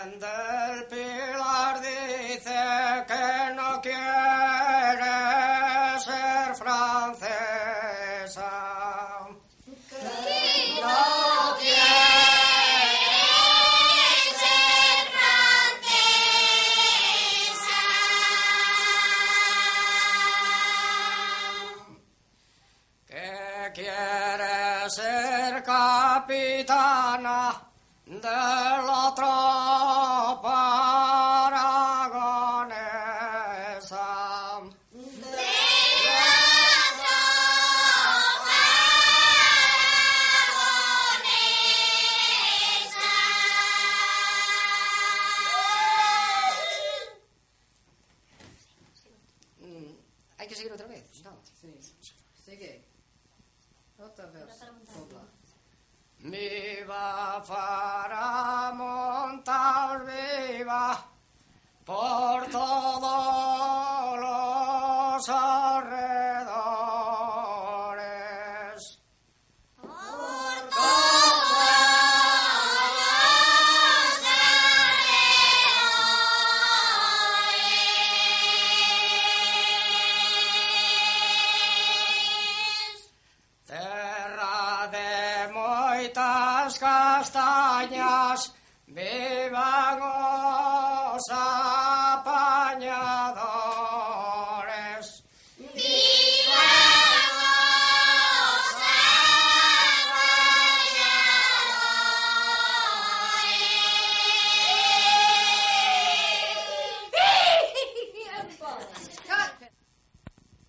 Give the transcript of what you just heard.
Del Pilar dice que no quiere ser francesa. Que no quiere ser francesa. Que quiere ser capitana del otro. Hay que seguir otra vez. No. Sí. Sigue. Otra vez. Viva para montar, viva por todos los alrededores. eta askastainaz, beba